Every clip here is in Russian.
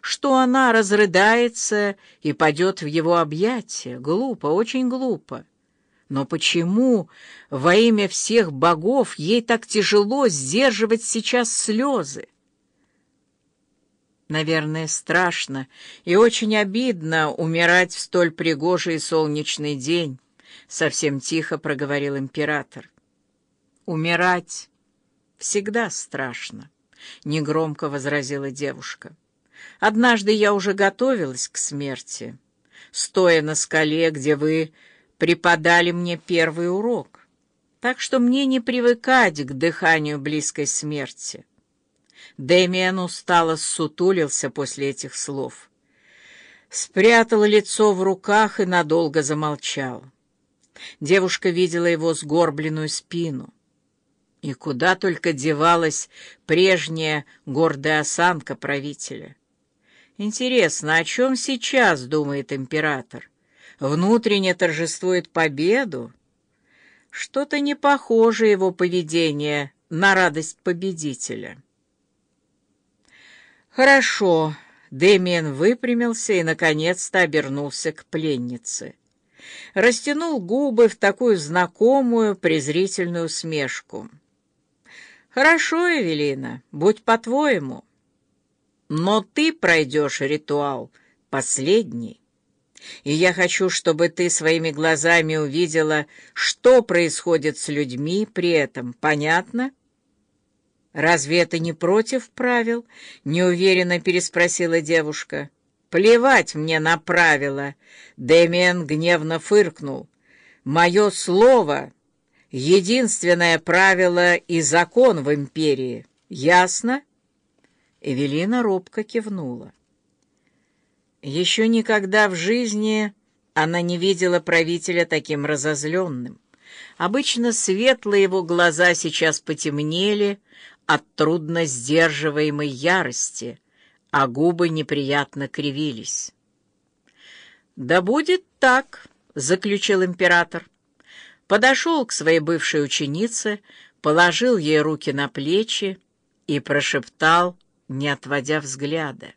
что она разрыдается и падет в его объятия. Глупо, очень глупо. Но почему во имя всех богов ей так тяжело сдерживать сейчас слезы? Наверное, страшно и очень обидно умирать в столь пригожий солнечный день, — совсем тихо проговорил император. Умирать всегда страшно, — негромко возразила девушка. Однажды я уже готовилась к смерти, стоя на скале, где вы преподали мне первый урок, так что мне не привыкать к дыханию близкой смерти. Дэмиан устало ссутулился после этих слов. Спрятал лицо в руках и надолго замолчал. Девушка видела его сгорбленную спину. И куда только девалась прежняя гордая осанка правителя. Интересно, о чем сейчас думает император? внутренне торжествует победу. Что-то не похоже его поведение на радость победителя. Хорошо, Дэмиен выпрямился и, наконец-то, обернулся к пленнице. Растянул губы в такую знакомую презрительную усмешку. «Хорошо, Эвелина, будь по-твоему, но ты пройдешь ритуал последний». И я хочу, чтобы ты своими глазами увидела, что происходит с людьми при этом. Понятно? Разве это не против правил? Неуверенно переспросила девушка. Плевать мне на правила. Дэмиен гневно фыркнул. Мое слово — единственное правило и закон в империи. Ясно? Эвелина робко кивнула. Еще никогда в жизни она не видела правителя таким разозленным. Обычно светлые его глаза сейчас потемнели от трудно сдерживаемой ярости, а губы неприятно кривились. «Да будет так», — заключил император. Подошел к своей бывшей ученице, положил ей руки на плечи и прошептал, не отводя взгляда.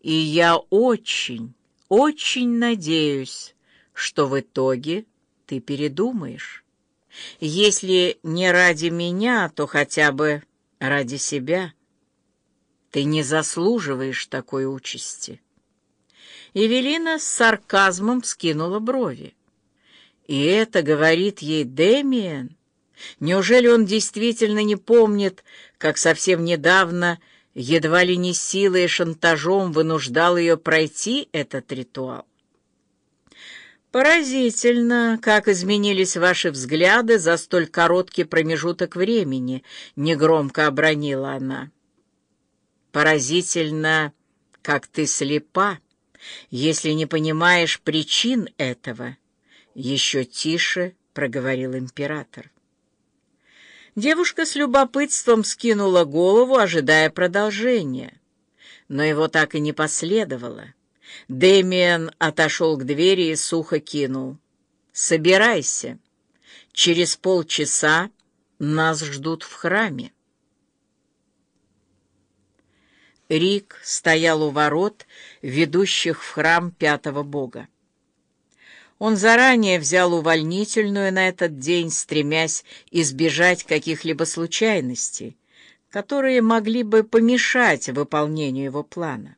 И я очень, очень надеюсь, что в итоге ты передумаешь. Если не ради меня, то хотя бы ради себя. Ты не заслуживаешь такой участи. Евелина с сарказмом скинула брови. И это говорит ей Демиен. Неужели он действительно не помнит, как совсем недавно едва ли не силой и шантажом вынуждал ее пройти этот ритуал. «Поразительно, как изменились ваши взгляды за столь короткий промежуток времени», — негромко обронила она. «Поразительно, как ты слепа, если не понимаешь причин этого», — еще тише проговорил император. Девушка с любопытством скинула голову, ожидая продолжения. Но его так и не последовало. Дэмиен отошел к двери и сухо кинул. «Собирайся. Через полчаса нас ждут в храме». Рик стоял у ворот, ведущих в храм пятого бога. Он заранее взял увольнительную на этот день, стремясь избежать каких-либо случайностей, которые могли бы помешать выполнению его плана.